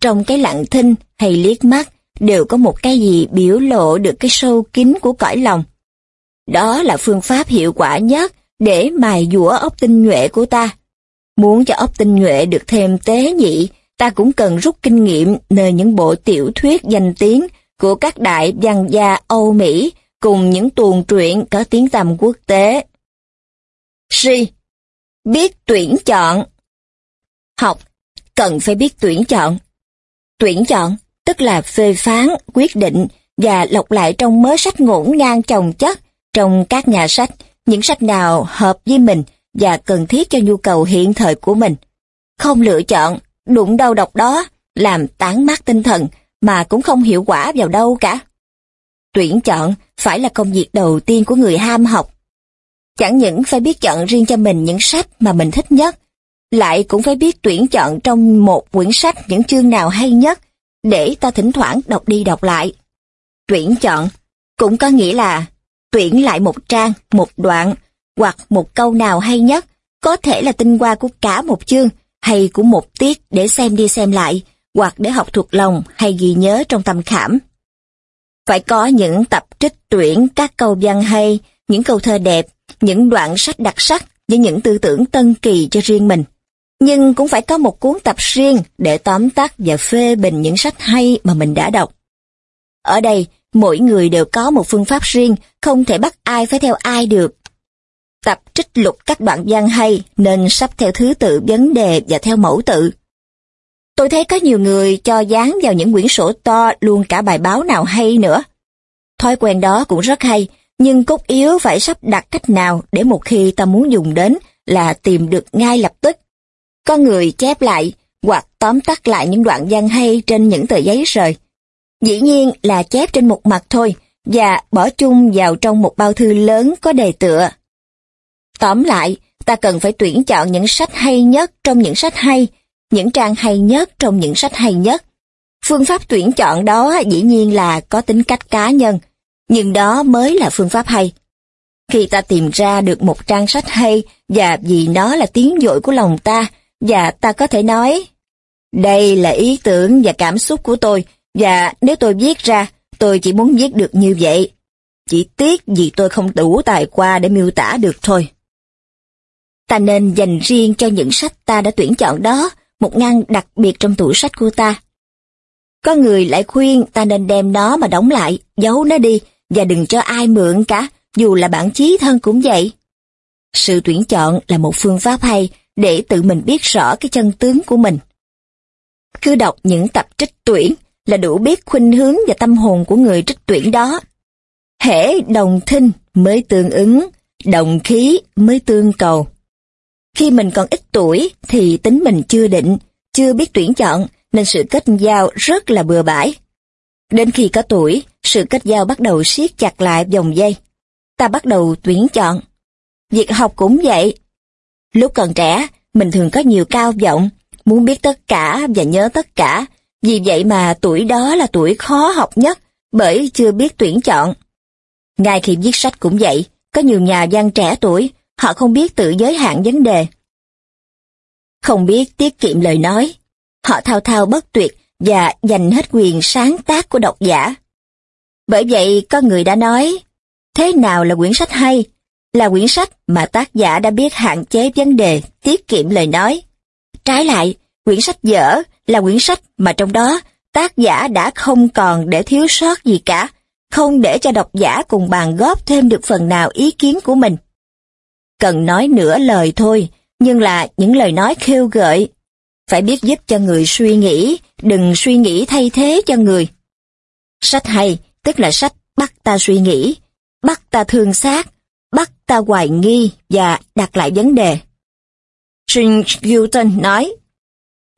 trong cái lặng thinh hay liếc mắt đều có một cái gì biểu lộ được cái sâu kín của cõi lòng. Đó là phương pháp hiệu quả nhất để mài dũa ốc tinh nhuệ của ta. Muốn cho ốc tinh nhuệ được thêm tế nhị, ta cũng cần rút kinh nghiệm nơi những bộ tiểu thuyết danh tiếng của các đại văn gia Âu Mỹ cùng những tuồng truyện có tiếng tầm quốc tế. Si Biết tuyển chọn Học Cần phải biết tuyển chọn Tuyển chọn tức là phê phán, quyết định và lọc lại trong mớ sách ngổn ngang chồng chất trong các nhà sách, những sách nào hợp với mình và cần thiết cho nhu cầu hiện thời của mình. Không lựa chọn, đụng đâu đọc đó, làm tán mát tinh thần mà cũng không hiệu quả vào đâu cả. Tuyển chọn phải là công việc đầu tiên của người ham học. Chẳng những phải biết chọn riêng cho mình những sách mà mình thích nhất, lại cũng phải biết tuyển chọn trong một quyển sách những chương nào hay nhất, để ta thỉnh thoảng đọc đi đọc lại. Tuyển chọn cũng có nghĩa là tuyển lại một trang, một đoạn, hoặc một câu nào hay nhất, có thể là tinh hoa của cả một chương, hay của một tiết để xem đi xem lại, hoặc để học thuộc lòng hay ghi nhớ trong tâm khảm. Phải có những tập trích tuyển các câu văn hay, những câu thơ đẹp, những đoạn sách đặc sắc với những tư tưởng tân kỳ cho riêng mình. Nhưng cũng phải có một cuốn tập riêng để tóm tắt và phê bình những sách hay mà mình đã đọc. Ở đây, mỗi người đều có một phương pháp riêng, không thể bắt ai phải theo ai được. Tập trích lục các đoạn văn hay nên sắp theo thứ tự vấn đề và theo mẫu tự. Tôi thấy có nhiều người cho dán vào những quyển sổ to luôn cả bài báo nào hay nữa. Thói quen đó cũng rất hay, nhưng cốt yếu phải sắp đặt cách nào để một khi ta muốn dùng đến là tìm được ngay lập tức. Có người chép lại hoặc tóm tắt lại những đoạn văn hay trên những tờ giấy rời. Dĩ nhiên là chép trên một mặt thôi và bỏ chung vào trong một bao thư lớn có đề tựa. Tóm lại, ta cần phải tuyển chọn những sách hay nhất trong những sách hay, những trang hay nhất trong những sách hay nhất. Phương pháp tuyển chọn đó dĩ nhiên là có tính cách cá nhân, nhưng đó mới là phương pháp hay. Khi ta tìm ra được một trang sách hay và vì nó là tiếng dội của lòng ta, và ta có thể nói, đây là ý tưởng và cảm xúc của tôi, và nếu tôi viết ra, tôi chỉ muốn viết được như vậy. Chỉ tiếc vì tôi không đủ tài qua để miêu tả được thôi. Ta nên dành riêng cho những sách ta đã tuyển chọn đó một ngăn đặc biệt trong tủ sách của ta. Có người lại khuyên ta nên đem nó mà đóng lại, giấu nó đi và đừng cho ai mượn cả, dù là bạn chí thân cũng vậy. Sự tuyển chọn là một phương pháp hay để tự mình biết rõ cái chân tướng của mình. Cứ đọc những tập trích tuyển là đủ biết khuynh hướng và tâm hồn của người trích tuyển đó. Hễ đồng thinh mới tương ứng, đồng khí mới tương cầu. Khi mình còn ít tuổi thì tính mình chưa định, chưa biết tuyển chọn nên sự kết giao rất là bừa bãi. Đến khi có tuổi, sự kết giao bắt đầu siết chặt lại dòng dây. Ta bắt đầu tuyển chọn. Việc học cũng vậy. Lúc còn trẻ, mình thường có nhiều cao vọng, muốn biết tất cả và nhớ tất cả. Vì vậy mà tuổi đó là tuổi khó học nhất, bởi chưa biết tuyển chọn. Ngay khi viết sách cũng vậy, có nhiều nhà văn trẻ tuổi, họ không biết tự giới hạn vấn đề. Không biết tiết kiệm lời nói, họ thao thao bất tuyệt và dành hết quyền sáng tác của độc giả. Bởi vậy có người đã nói, thế nào là quyển sách hay? Là quyển sách mà tác giả đã biết hạn chế vấn đề, tiết kiệm lời nói. Trái lại, quyển sách dở là quyển sách mà trong đó tác giả đã không còn để thiếu sót gì cả, không để cho độc giả cùng bàn góp thêm được phần nào ý kiến của mình. Cần nói nửa lời thôi, nhưng là những lời nói khêu gợi. Phải biết giúp cho người suy nghĩ, đừng suy nghĩ thay thế cho người. Sách hay, tức là sách bắt ta suy nghĩ, bắt ta thương xác, ta hoài nghi và đặt lại vấn đề. Jim Gilton nói,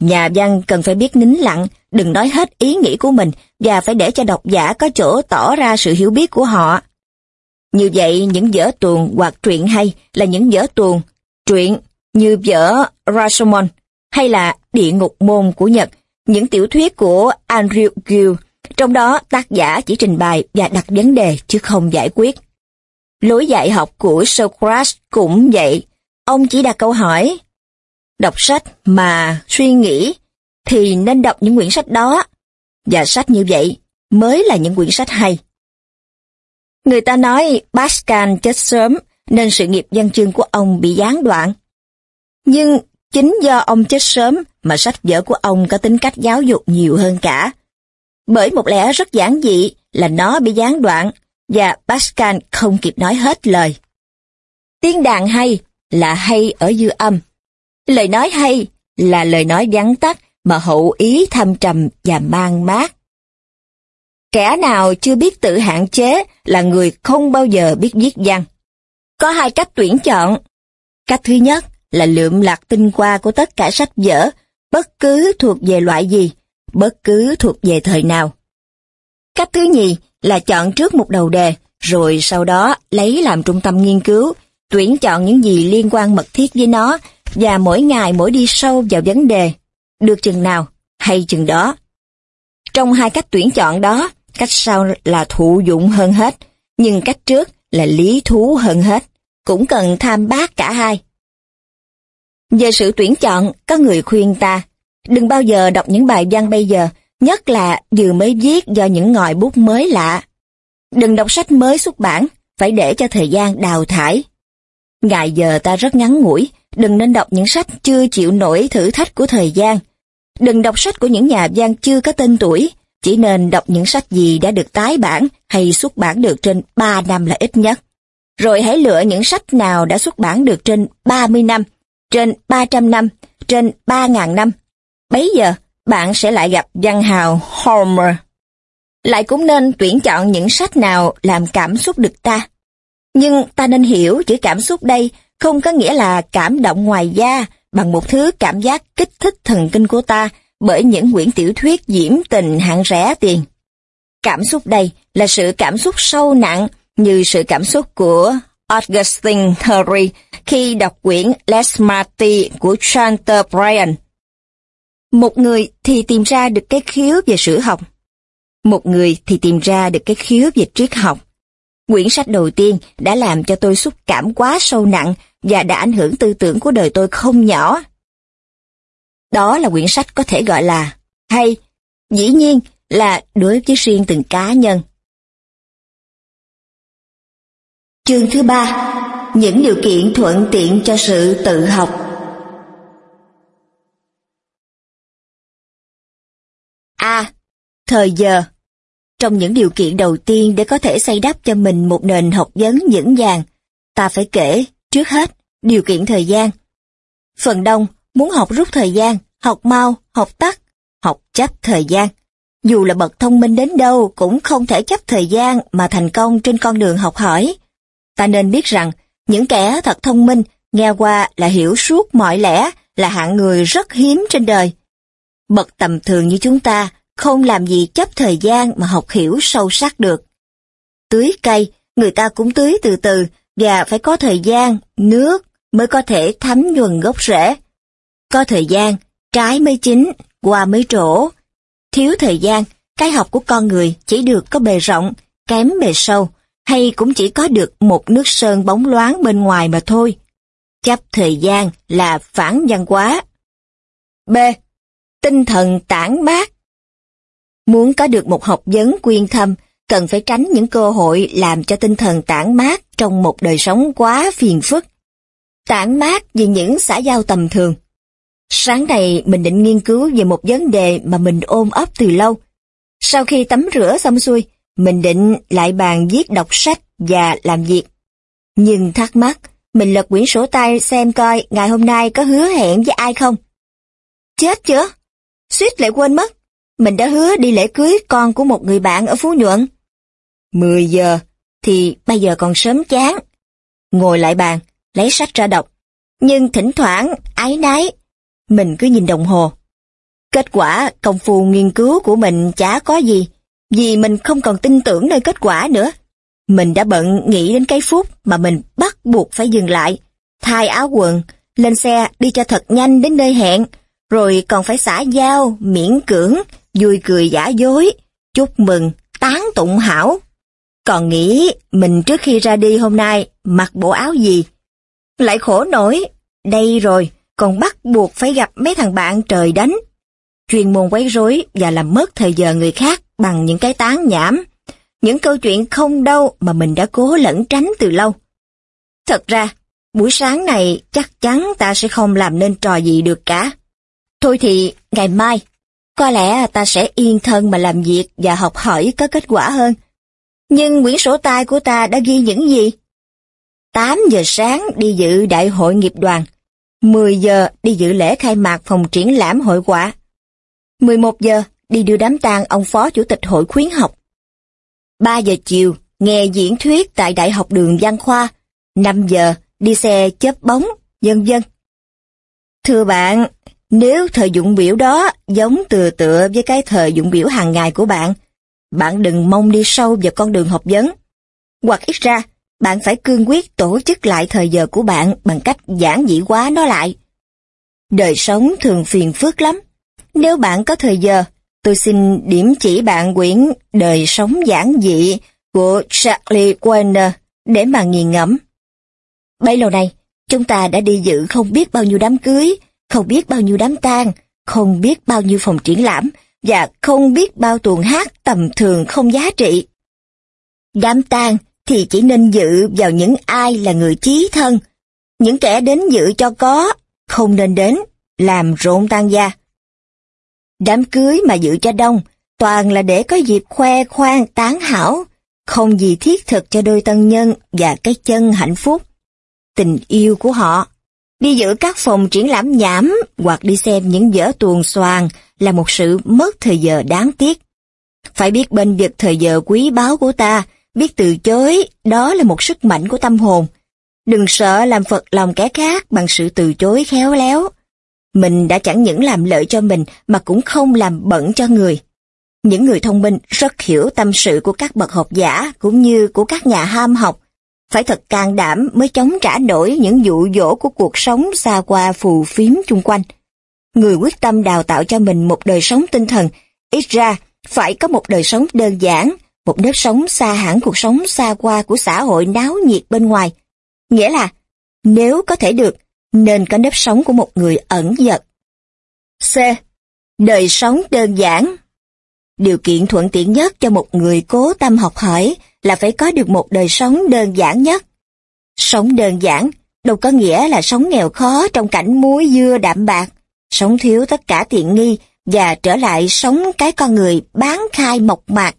Nhà văn cần phải biết nín lặng, đừng nói hết ý nghĩ của mình và phải để cho độc giả có chỗ tỏ ra sự hiểu biết của họ. Như vậy, những vở tuồng hoặc truyện hay là những vở tuồng, truyện như vở Rashomon hay là Địa ngục môn của Nhật, những tiểu thuyết của Andrew Gill, trong đó tác giả chỉ trình bày và đặt vấn đề chứ không giải quyết. Lối dạy học của Socrates cũng vậy, ông chỉ đặt câu hỏi. Đọc sách mà suy nghĩ, thì nên đọc những quyển sách đó. Và sách như vậy mới là những quyển sách hay. Người ta nói Pascal chết sớm nên sự nghiệp văn chương của ông bị gián đoạn. Nhưng chính do ông chết sớm mà sách vở của ông có tính cách giáo dục nhiều hơn cả. Bởi một lẽ rất giản dị là nó bị gián đoạn và Pascal không kịp nói hết lời. Tiếng đàn hay là hay ở dư âm. Lời nói hay là lời nói vắn tắt mà hậu ý thâm trầm và mang mát. Kẻ nào chưa biết tự hạn chế là người không bao giờ biết viết văn. Có hai cách tuyển chọn. Cách thứ nhất là lượm lạc tinh hoa của tất cả sách vở, bất cứ thuộc về loại gì, bất cứ thuộc về thời nào. Cách thứ nhì là chọn trước một đầu đề, rồi sau đó lấy làm trung tâm nghiên cứu, tuyển chọn những gì liên quan mật thiết với nó, và mỗi ngày mỗi đi sâu vào vấn đề, được chừng nào hay chừng đó. Trong hai cách tuyển chọn đó, cách sau là thụ dụng hơn hết, nhưng cách trước là lý thú hơn hết, cũng cần tham bác cả hai. Về sự tuyển chọn, có người khuyên ta, đừng bao giờ đọc những bài văn bây giờ, nhất là vừa mới viết do những ngòi bút mới lạ. Đừng đọc sách mới xuất bản, phải để cho thời gian đào thải. Ngày giờ ta rất ngắn ngủi, đừng nên đọc những sách chưa chịu nổi thử thách của thời gian. Đừng đọc sách của những nhà văn chưa có tên tuổi, chỉ nên đọc những sách gì đã được tái bản hay xuất bản được trên 3 năm là ít nhất. Rồi hãy lựa những sách nào đã xuất bản được trên 30 năm, trên 300 năm, trên 3.000 năm. Bấy giờ, bạn sẽ lại gặp văn hào, Homer. Lại cũng nên tuyển chọn những sách nào làm cảm xúc được ta. Nhưng ta nên hiểu chữ cảm xúc đây không có nghĩa là cảm động ngoài da bằng một thứ cảm giác kích thích thần kinh của ta bởi những quyển tiểu thuyết diễm tình hạng rẻ tiền. Cảm xúc đây là sự cảm xúc sâu nặng như sự cảm xúc của Augustine Hurry khi đọc quyển Les Marty của Chanter Bryan. Một người thì tìm ra được cái khiếu về sử học. Một người thì tìm ra được cái khiếu về triết học. Quyển sách đầu tiên đã làm cho tôi xúc cảm quá sâu nặng và đã ảnh hưởng tư tưởng của đời tôi không nhỏ. Đó là quyển sách có thể gọi là hay, dĩ nhiên là đối với riêng từng cá nhân. Chương thứ ba, những điều kiện thuận tiện cho sự tự học. A. Thời giờ Trong những điều kiện đầu tiên để có thể xây đắp cho mình một nền học vấn vững vàng, ta phải kể, trước hết, điều kiện thời gian. Phần đông muốn học rút thời gian, học mau, học tắt, học chấp thời gian. Dù là bậc thông minh đến đâu cũng không thể chấp thời gian mà thành công trên con đường học hỏi. Ta nên biết rằng, những kẻ thật thông minh nghe qua là hiểu suốt mọi lẽ là hạng người rất hiếm trên đời. Bậc tầm thường như chúng ta không làm gì chấp thời gian mà học hiểu sâu sắc được. Tưới cây, người ta cũng tưới từ từ và phải có thời gian, nước mới có thể thấm nhuần gốc rễ. Có thời gian, trái mới chín, hoa mới trổ. Thiếu thời gian, cái học của con người chỉ được có bề rộng, kém bề sâu, hay cũng chỉ có được một nước sơn bóng loáng bên ngoài mà thôi. Chấp thời gian là phản văn hóa. B. Tinh thần tản mát Muốn có được một học vấn quyên thâm, cần phải tránh những cơ hội làm cho tinh thần tản mát trong một đời sống quá phiền phức. Tản mát vì những xã giao tầm thường. Sáng nay mình định nghiên cứu về một vấn đề mà mình ôm ấp từ lâu. Sau khi tắm rửa xong xuôi, mình định lại bàn viết đọc sách và làm việc. Nhưng thắc mắc, mình lật quyển sổ tay xem coi ngày hôm nay có hứa hẹn với ai không. Chết chưa? Suýt lại quên mất. Mình đã hứa đi lễ cưới con của một người bạn ở Phú Nhuận. 10 giờ, thì bây giờ còn sớm chán. Ngồi lại bàn, lấy sách ra đọc. Nhưng thỉnh thoảng, ái nái, mình cứ nhìn đồng hồ. Kết quả công phu nghiên cứu của mình chả có gì, vì mình không còn tin tưởng nơi kết quả nữa. Mình đã bận nghĩ đến cái phút mà mình bắt buộc phải dừng lại, thay áo quần, lên xe đi cho thật nhanh đến nơi hẹn, rồi còn phải xả dao, miễn cưỡng, vui cười giả dối, chúc mừng, tán tụng hảo. Còn nghĩ mình trước khi ra đi hôm nay mặc bộ áo gì? Lại khổ nổi, đây rồi, còn bắt buộc phải gặp mấy thằng bạn trời đánh. chuyên môn quấy rối và làm mất thời giờ người khác bằng những cái tán nhảm, những câu chuyện không đâu mà mình đã cố lẩn tránh từ lâu. Thật ra, buổi sáng này chắc chắn ta sẽ không làm nên trò gì được cả. Thôi thì, ngày mai, có lẽ ta sẽ yên thân mà làm việc và học hỏi có kết quả hơn. Nhưng quyển sổ tay của ta đã ghi những gì? 8 giờ sáng đi dự đại hội nghiệp đoàn, 10 giờ đi dự lễ khai mạc phòng triển lãm hội quả, 11 giờ đi đưa đám tang ông phó chủ tịch hội khuyến học. 3 giờ chiều nghe diễn thuyết tại Đại học đường Văn Khoa, 5 giờ đi xe chớp bóng, vân vân. Thưa bạn, nếu thời dụng biểu đó giống từ tựa với cái thời dụng biểu hàng ngày của bạn, bạn đừng mong đi sâu vào con đường học vấn. Hoặc ít ra, bạn phải cương quyết tổ chức lại thời giờ của bạn bằng cách giản dị quá nó lại. Đời sống thường phiền phức lắm. Nếu bạn có thời giờ, tôi xin điểm chỉ bạn quyển Đời sống giản dị của Charlie Warner để mà nghiền ngẫm. Bấy lâu nay, chúng ta đã đi dự không biết bao nhiêu đám cưới, không biết bao nhiêu đám tang, không biết bao nhiêu phòng triển lãm và không biết bao tuồng hát tầm thường không giá trị. Đám tang thì chỉ nên dự vào những ai là người chí thân, những kẻ đến dự cho có, không nên đến, làm rộn tan gia. Đám cưới mà dự cho đông, toàn là để có dịp khoe khoang tán hảo, không gì thiết thực cho đôi tân nhân và cái chân hạnh phúc. Tình yêu của họ, đi giữ các phòng triển lãm nhảm hoặc đi xem những vở tuồng xoàng là một sự mất thời giờ đáng tiếc. Phải biết bên vực thời giờ quý báu của ta, biết từ chối, đó là một sức mạnh của tâm hồn. Đừng sợ làm phật lòng kẻ khác bằng sự từ chối khéo léo. Mình đã chẳng những làm lợi cho mình mà cũng không làm bẩn cho người. Những người thông minh rất hiểu tâm sự của các bậc học giả cũng như của các nhà ham học. Phải thật can đảm mới chống trả nổi những dụ dỗ của cuộc sống xa qua phù phiếm chung quanh. Người quyết tâm đào tạo cho mình một đời sống tinh thần, ít ra phải có một đời sống đơn giản, một nếp sống xa hẳn cuộc sống xa qua của xã hội náo nhiệt bên ngoài. Nghĩa là, nếu có thể được, nên có nếp sống của một người ẩn dật. C. Đời sống đơn giản Điều kiện thuận tiện nhất cho một người cố tâm học hỏi là phải có được một đời sống đơn giản nhất. Sống đơn giản đâu có nghĩa là sống nghèo khó trong cảnh muối dưa đạm bạc, sống thiếu tất cả tiện nghi và trở lại sống cái con người bán khai mộc mạc.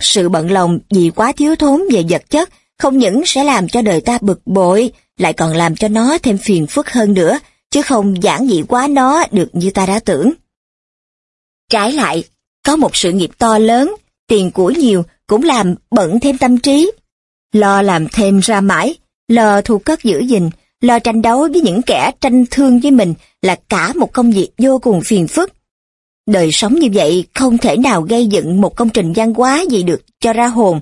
Sự bận lòng vì quá thiếu thốn về vật chất không những sẽ làm cho đời ta bực bội, lại còn làm cho nó thêm phiền phức hơn nữa, chứ không giản dị quá nó được như ta đã tưởng. Trái lại, có một sự nghiệp to lớn, tiền của nhiều cũng làm bận thêm tâm trí. Lo làm thêm ra mãi, lo thu cất giữ gìn, lo tranh đấu với những kẻ tranh thương với mình là cả một công việc vô cùng phiền phức. Đời sống như vậy không thể nào gây dựng một công trình văn hóa gì được cho ra hồn.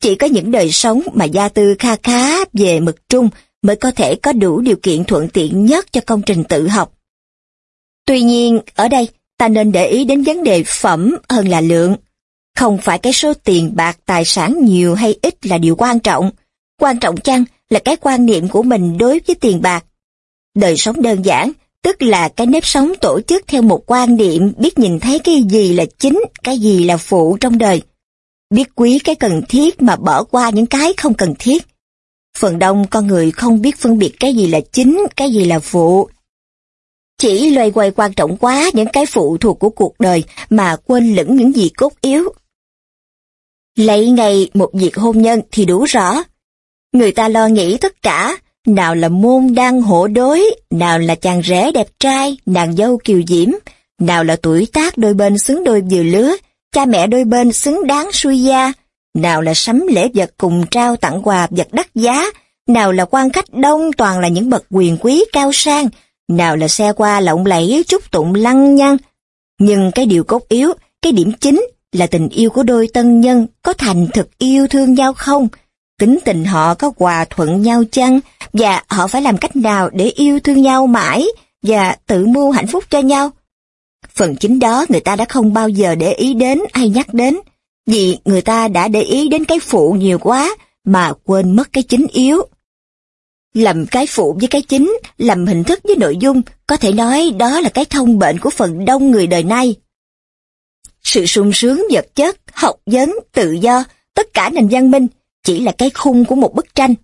Chỉ có những đời sống mà gia tư kha khá về mực trung mới có thể có đủ điều kiện thuận tiện nhất cho công trình tự học. Tuy nhiên, ở đây, ta nên để ý đến vấn đề phẩm hơn là lượng. Không phải cái số tiền bạc tài sản nhiều hay ít là điều quan trọng. Quan trọng chăng là cái quan niệm của mình đối với tiền bạc. Đời sống đơn giản, tức là cái nếp sống tổ chức theo một quan niệm biết nhìn thấy cái gì là chính, cái gì là phụ trong đời. Biết quý cái cần thiết mà bỏ qua những cái không cần thiết. Phần đông con người không biết phân biệt cái gì là chính, cái gì là phụ. Chỉ loay quay quan trọng quá những cái phụ thuộc của cuộc đời mà quên lẫn những gì cốt yếu. Lấy ngày một việc hôn nhân thì đủ rõ. Người ta lo nghĩ tất cả, nào là môn đăng hộ đối, nào là chàng rể đẹp trai, nàng dâu kiều diễm, nào là tuổi tác đôi bên xứng đôi vừa lứa, cha mẹ đôi bên xứng đáng suy gia, nào là sắm lễ vật cùng trao tặng quà vật đắt giá, nào là quan khách đông toàn là những bậc quyền quý cao sang, nào là xe qua lộng lẫy chúc tụng lăng nhăng. Nhưng cái điều cốt yếu, cái điểm chính là tình yêu của đôi tân nhân có thành thực yêu thương nhau không? Tính tình họ có hòa thuận nhau chăng? Và họ phải làm cách nào để yêu thương nhau mãi và tự mưu hạnh phúc cho nhau? Phần chính đó người ta đã không bao giờ để ý đến hay nhắc đến, vì người ta đã để ý đến cái phụ nhiều quá mà quên mất cái chính yếu. Lầm cái phụ với cái chính, lầm hình thức với nội dung, có thể nói đó là cái thông bệnh của phần đông người đời nay. Sự sung sướng vật chất, học vấn, tự do, tất cả nền văn minh chỉ là cái khung của một bức tranh.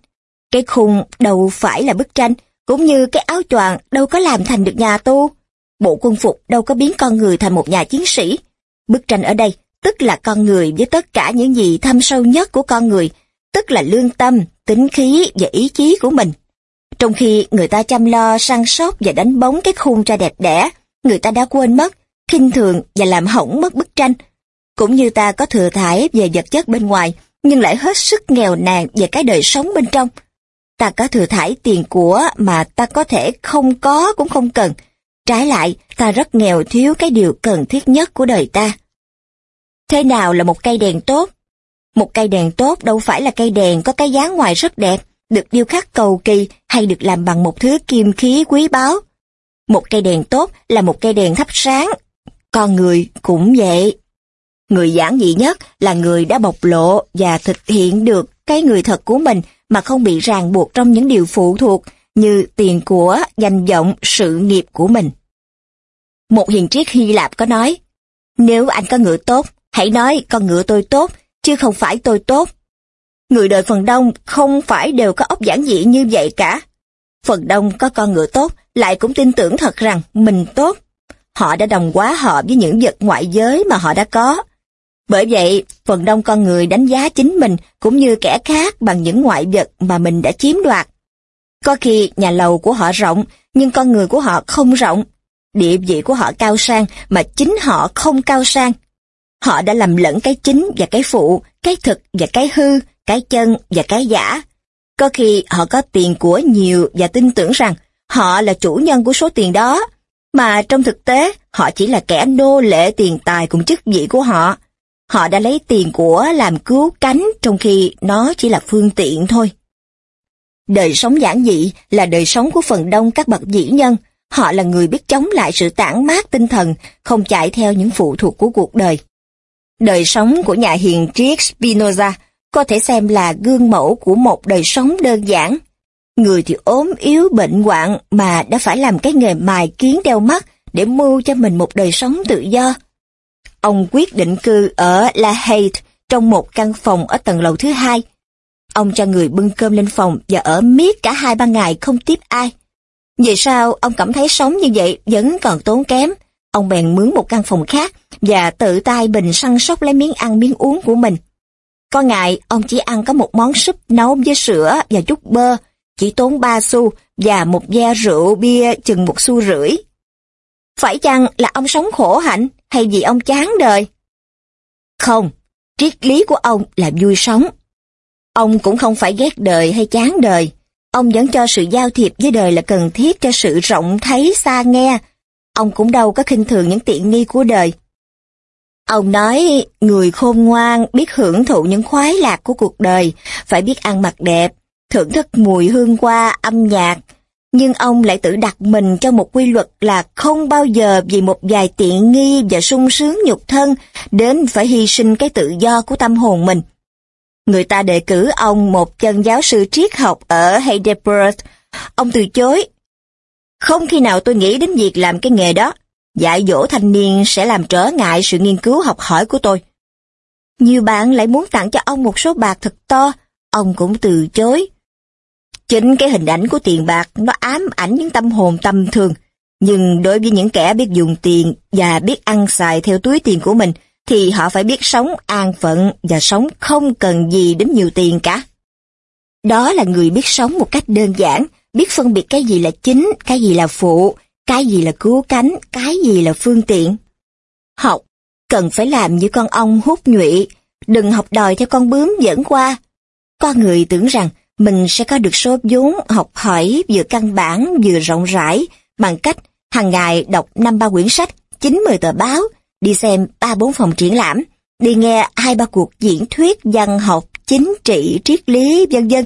Cái khung đâu phải là bức tranh, cũng như cái áo choàng đâu có làm thành được nhà tu. Bộ quân phục đâu có biến con người thành một nhà chiến sĩ. Bức tranh ở đây tức là con người với tất cả những gì thâm sâu nhất của con người, tức là lương tâm, tính khí và ý chí của mình. Trong khi người ta chăm lo săn sóc và đánh bóng cái khuôn cho đẹp đẽ, người ta đã quên mất, khinh thường và làm hỏng mất bức tranh. Cũng như ta có thừa thải về vật chất bên ngoài, nhưng lại hết sức nghèo nàn về cái đời sống bên trong. Ta có thừa thải tiền của mà ta có thể không có cũng không cần. Trái lại, ta rất nghèo thiếu cái điều cần thiết nhất của đời ta. Thế nào là một cây đèn tốt? Một cây đèn tốt đâu phải là cây đèn có cái dáng ngoài rất đẹp, được điêu khắc cầu kỳ hay được làm bằng một thứ kim khí quý báu. Một cây đèn tốt là một cây đèn thắp sáng. Con người cũng vậy. Người giản dị nhất là người đã bộc lộ và thực hiện được cái người thật của mình mà không bị ràng buộc trong những điều phụ thuộc như tiền của, danh vọng, sự nghiệp của mình. Một hiền triết Hy Lạp có nói, nếu anh có ngựa tốt, hãy nói con ngựa tôi tốt, chứ không phải tôi tốt. Người đời phần đông không phải đều có óc giản dị như vậy cả. Phần đông có con ngựa tốt, lại cũng tin tưởng thật rằng mình tốt. Họ đã đồng hóa họ với những vật ngoại giới mà họ đã có. Bởi vậy, phần đông con người đánh giá chính mình cũng như kẻ khác bằng những ngoại vật mà mình đã chiếm đoạt. Có khi nhà lầu của họ rộng, nhưng con người của họ không rộng. Địa vị của họ cao sang mà chính họ không cao sang. Họ đã lầm lẫn cái chính và cái phụ, cái thực và cái hư, cái chân và cái giả. Có khi họ có tiền của nhiều và tin tưởng rằng họ là chủ nhân của số tiền đó, mà trong thực tế họ chỉ là kẻ nô lệ tiền tài cùng chức vị của họ. Họ đã lấy tiền của làm cứu cánh trong khi nó chỉ là phương tiện thôi. Đời sống giản dị là đời sống của phần đông các bậc dĩ nhân. Họ là người biết chống lại sự tản mát tinh thần, không chạy theo những phụ thuộc của cuộc đời. Đời sống của nhà hiền triết Spinoza có thể xem là gương mẫu của một đời sống đơn giản. Người thì ốm yếu bệnh hoạn mà đã phải làm cái nghề mài kiến đeo mắt để mưu cho mình một đời sống tự do. Ông quyết định cư ở La Haye trong một căn phòng ở tầng lầu thứ hai. Ông cho người bưng cơm lên phòng và ở miết cả hai ba ngày không tiếp ai. Về sau, ông cảm thấy sống như vậy vẫn còn tốn kém. Ông bèn mướn một căn phòng khác và tự tay bình săn sóc lấy miếng ăn miếng uống của mình. Có ngày, ông chỉ ăn có một món súp nấu với sữa và chút bơ, chỉ tốn ba xu và một ve rượu bia chừng một xu rưỡi. Phải chăng là ông sống khổ hạnh hay vì ông chán đời? Không, triết lý của ông là vui sống. Ông cũng không phải ghét đời hay chán đời. Ông vẫn cho sự giao thiệp với đời là cần thiết cho sự rộng thấy xa nghe. Ông cũng đâu có khinh thường những tiện nghi của đời. Ông nói, người khôn ngoan biết hưởng thụ những khoái lạc của cuộc đời, phải biết ăn mặc đẹp, thưởng thức mùi hương hoa, âm nhạc. Nhưng ông lại tự đặt mình trong một quy luật là không bao giờ vì một vài tiện nghi và sung sướng nhục thân đến phải hy sinh cái tự do của tâm hồn mình. Người ta đề cử ông một chân giáo sư triết học ở Heidelberg. Ông từ chối. Không khi nào tôi nghĩ đến việc làm cái nghề đó. Dạy dỗ thanh niên sẽ làm trở ngại sự nghiên cứu học hỏi của tôi. Nhiều bạn lại muốn tặng cho ông một số bạc thật to, ông cũng từ chối. Chính cái hình ảnh của tiền bạc nó ám ảnh những tâm hồn tầm thường, nhưng đối với những kẻ biết dùng tiền và biết ăn xài theo túi tiền của mình, thì họ phải biết sống an phận và sống không cần gì đến nhiều tiền cả. Đó là người biết sống một cách đơn giản, biết phân biệt cái gì là chính, cái gì là phụ, cái gì là cứu cánh, cái gì là phương tiện. Học, cần phải làm như con ong hút nhụy, đừng học đòi theo con bướm dẫn qua. Con người tưởng rằng mình sẽ có được số vốn học hỏi vừa căn bản vừa rộng rãi bằng cách hàng ngày đọc năm ba quyển sách, chín mười tờ báo, đi xem ba bốn phòng triển lãm, đi nghe hai ba cuộc diễn thuyết văn học, chính trị, triết lý, vân vân.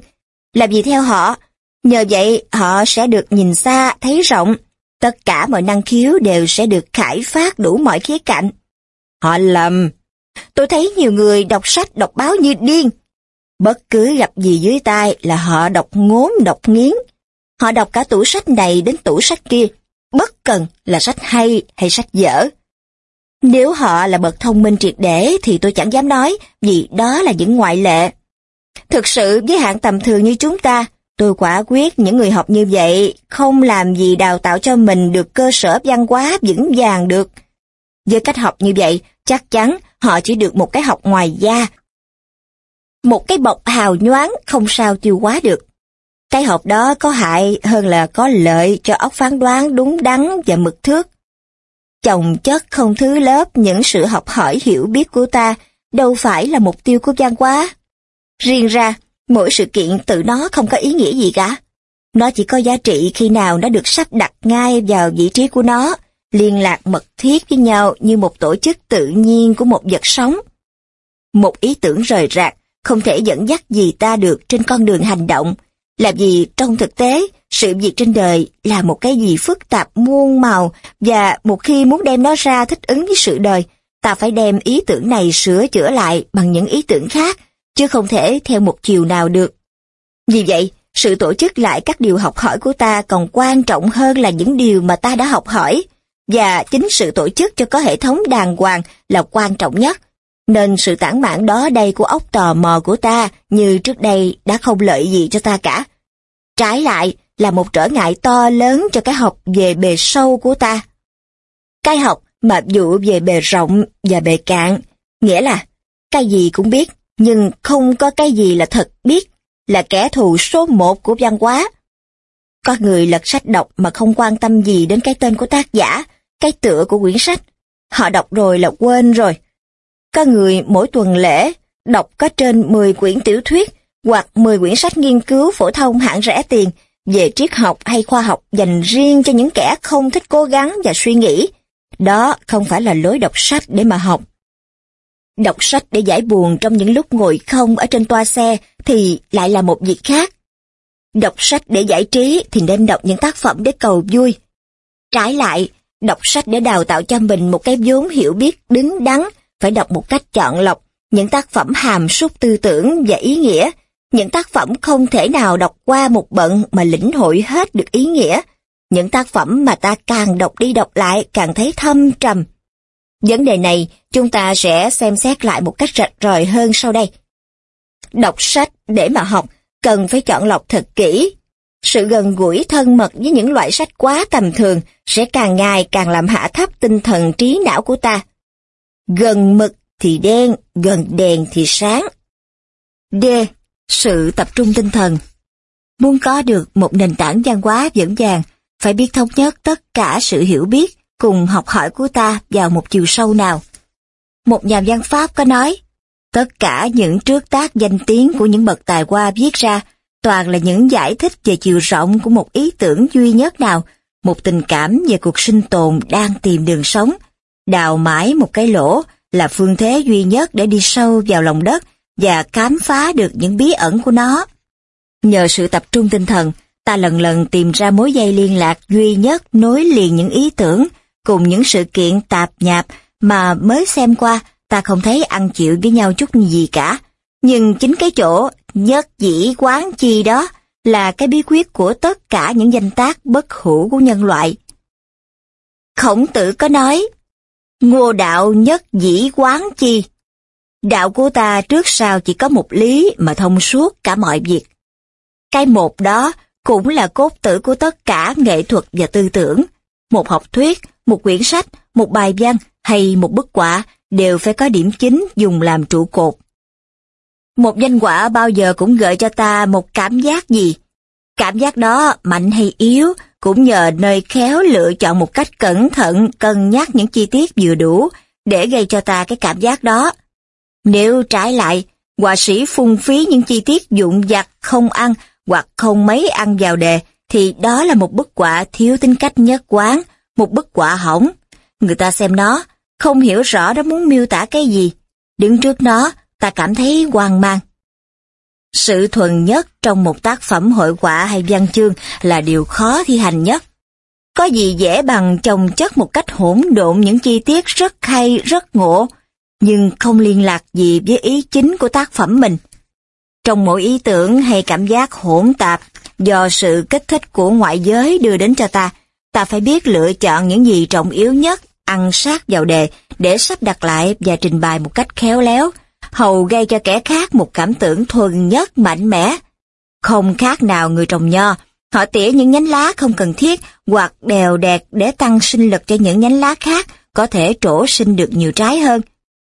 Làm gì theo họ? Nhờ vậy họ sẽ được nhìn xa, thấy rộng, Tất cả mọi năng khiếu đều sẽ được khải phát đủ mọi khía cạnh. Họ lầm. Tôi thấy nhiều người đọc sách đọc báo như điên. Bất cứ gặp gì dưới tay là họ đọc ngốn, đọc nghiến. Họ đọc cả tủ sách này đến tủ sách kia, bất cần là sách hay hay sách dở. Nếu họ là bậc thông minh triệt để thì tôi chẳng dám nói, vì đó là những ngoại lệ. Thực sự với hạng tầm thường như chúng ta, tôi quả quyết những người học như vậy không làm gì đào tạo cho mình được cơ sở văn hóa vững vàng được. Với cách học như vậy, chắc chắn họ chỉ được một cái học ngoài da. Một cái bọc hào nhoáng không sao tiêu quá được. Cái học đó có hại hơn là có lợi cho óc phán đoán đúng đắn và mực thước. Chồng chất không thứ lớp những sự học hỏi hiểu biết của ta đâu phải là mục tiêu của văn hóa. Riêng ra, mỗi sự kiện tự nó không có ý nghĩa gì cả. Nó chỉ có giá trị khi nào nó được sắp đặt ngay vào vị trí của nó, liên lạc mật thiết với nhau như một tổ chức tự nhiên của một vật sống. Một ý tưởng rời rạc không thể dẫn dắt gì ta được trên con đường hành động, làm gì trong thực tế, sự việc trên đời là một cái gì phức tạp muôn màu và một khi muốn đem nó ra thích ứng với sự đời, ta phải đem ý tưởng này sửa chữa lại bằng những ý tưởng khác, chứ không thể theo một chiều nào được. Vì vậy, sự tổ chức lại các điều học hỏi của ta còn quan trọng hơn là những điều mà ta đã học hỏi, và chính sự tổ chức cho có hệ thống đàng hoàng là quan trọng nhất. Nên sự tản mạn đó đây của ốc tò mò của ta như trước đây đã không lợi gì cho ta cả. Trái lại là một trở ngại to lớn cho cái học về bề sâu của ta. Cái học mà dụ về bề rộng và bề cạn, nghĩa là cái gì cũng biết, nhưng không có cái gì là thật biết, là kẻ thù số một của văn hóa. Có người lật sách đọc mà không quan tâm gì đến cái tên của tác giả, cái tựa của quyển sách. Họ đọc rồi là quên rồi. Có người mỗi tuần lễ đọc có trên 10 quyển tiểu thuyết hoặc 10 quyển sách nghiên cứu phổ thông hạng rẻ tiền về triết học hay khoa học dành riêng cho những kẻ không thích cố gắng và suy nghĩ. Đó không phải là lối đọc sách để mà học. Đọc sách để giải buồn trong những lúc ngồi không ở trên toa xe thì lại là một việc khác. Đọc sách để giải trí thì nên đọc những tác phẩm để cầu vui. Trái lại, đọc sách để đào tạo cho mình một cái vốn hiểu biết đứng đắn, phải đọc một cách chọn lọc, những tác phẩm hàm súc tư tưởng và ý nghĩa những tác phẩm không thể nào đọc qua một bận mà lĩnh hội hết được ý nghĩa. Những tác phẩm mà ta càng đọc đi đọc lại càng thấy thâm trầm. Vấn đề này chúng ta sẽ xem xét lại một cách rạch ròi hơn sau đây. Đọc sách để mà học cần phải chọn lọc thật kỹ. Sự gần gũi thân mật với những loại sách quá tầm thường sẽ càng ngày càng làm hạ thấp tinh thần trí não của ta. Gần mực thì đen, gần đèn thì sáng. D. Sự tập trung tinh thần Muốn có được một nền tảng văn hóa vững vàng, phải biết thống nhất tất cả sự hiểu biết cùng học hỏi của ta vào một chiều sâu nào. Một nhà văn Pháp có nói, tất cả những trước tác danh tiếng của những bậc tài hoa viết ra toàn là những giải thích về chiều rộng của một ý tưởng duy nhất nào, một tình cảm về cuộc sinh tồn đang tìm đường sống. Đào mãi một cái lỗ là phương thế duy nhất để đi sâu vào lòng đất và khám phá được những bí ẩn của nó. Nhờ sự tập trung tinh thần, ta lần lần tìm ra mối dây liên lạc duy nhất nối liền những ý tưởng cùng những sự kiện tạp nhạp mà mới xem qua ta không thấy ăn chịu với nhau chút gì cả. Nhưng chính cái chỗ nhất dĩ quán chi đó là cái bí quyết của tất cả những danh tác bất hủ của nhân loại. Khổng tử có nói, ngô đạo nhất dĩ quán chi, Đạo của ta trước sau chỉ có một lý mà thông suốt cả mọi việc. Cái một đó cũng là cốt tử của tất cả nghệ thuật và tư tưởng. Một học thuyết, một quyển sách, một bài văn hay một bức họa đều phải có điểm chính dùng làm trụ cột. Một danh họa bao giờ cũng gợi cho ta một cảm giác gì. Cảm giác đó mạnh hay yếu cũng nhờ nơi khéo lựa chọn một cách cẩn thận cân nhắc những chi tiết vừa đủ để gây cho ta cái cảm giác đó. Nếu trái lại, họa sĩ phung phí những chi tiết dụng vặt không ăn hoặc không mấy ăn vào đề, thì đó là một bức họa thiếu tính cách nhất quán, một bức họa hỏng. Người ta xem nó, không hiểu rõ nó muốn miêu tả cái gì. Đứng trước nó, ta cảm thấy hoang mang. Sự thuần nhất trong một tác phẩm hội họa hay văn chương là điều khó thi hành nhất. Có gì dễ bằng chồng chất một cách hỗn độn những chi tiết rất hay, rất ngộ, nhưng không liên lạc gì với ý chính của tác phẩm mình. Trong mỗi ý tưởng hay cảm giác hỗn tạp do sự kích thích của ngoại giới đưa đến cho ta. Ta phải biết lựa chọn những gì trọng yếu nhất, ăn sát vào đề để sắp đặt lại và trình bày một cách khéo léo, hầu gây cho kẻ khác một cảm tưởng thuần nhất mạnh mẽ. Không khác nào người trồng nho, họ tỉa những nhánh lá không cần thiết hoặc đèo đẹp để tăng sinh lực cho những nhánh lá khác có thể trổ sinh được nhiều trái hơn.